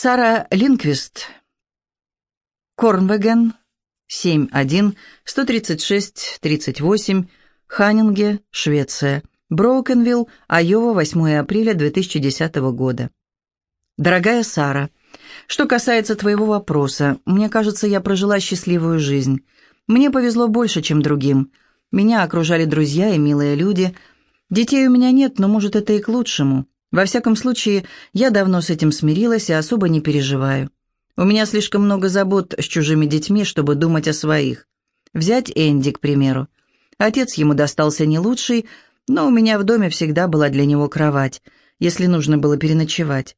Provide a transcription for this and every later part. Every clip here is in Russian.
Сара Линквист. Корнвеген, 71-136-38, Ханнинге, Швеция. Броукенвилл, Айова, 8 апреля 2010 года. Дорогая Сара, что касается твоего вопроса, мне кажется, я прожила счастливую жизнь. Мне повезло больше, чем другим. Меня окружали друзья и милые люди. Детей у меня нет, но, может, это и к лучшему. Во всяком случае, я давно с этим смирилась и особо не переживаю. У меня слишком много забот с чужими детьми, чтобы думать о своих. Взять Энди, к примеру. Отец ему достался не лучший, но у меня в доме всегда была для него кровать, если нужно было переночевать.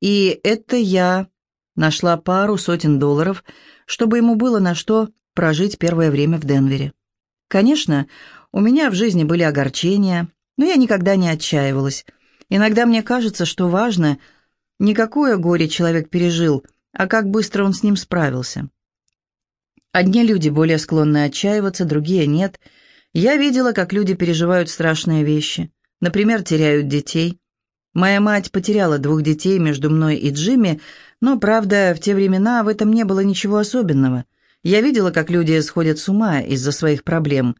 И это я нашла пару сотен долларов, чтобы ему было на что прожить первое время в Денвере. Конечно, у меня в жизни были огорчения, но я никогда не отчаивалась. Иногда мне кажется, что важно не какое горе человек пережил, а как быстро он с ним справился. Одни люди более склонны отчаиваться, другие нет. Я видела, как люди переживают страшные вещи. Например, теряют детей. Моя мать потеряла двух детей между мной и Джимми, но, правда, в те времена в этом не было ничего особенного. Я видела, как люди сходят с ума из-за своих проблем.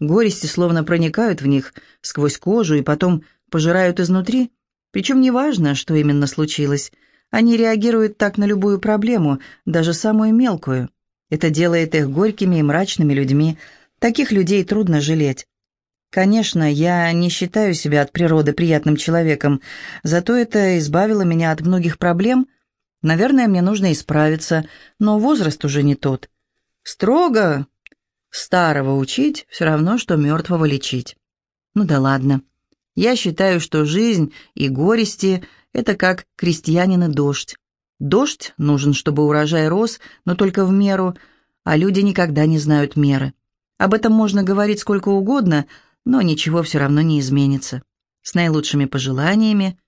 Горести словно проникают в них сквозь кожу и потом пожирают изнутри. Причем неважно, что именно случилось. Они реагируют так на любую проблему, даже самую мелкую. Это делает их горькими и мрачными людьми. Таких людей трудно жалеть. Конечно, я не считаю себя от природы приятным человеком, зато это избавило меня от многих проблем. Наверное, мне нужно исправиться, но возраст уже не тот. Строго старого учить все равно, что мертвого лечить. Ну да ладно. Я считаю, что жизнь и горести – это как крестьянин и дождь. Дождь нужен, чтобы урожай рос, но только в меру, а люди никогда не знают меры. Об этом можно говорить сколько угодно, но ничего все равно не изменится. С наилучшими пожеланиями,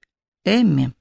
Эмми.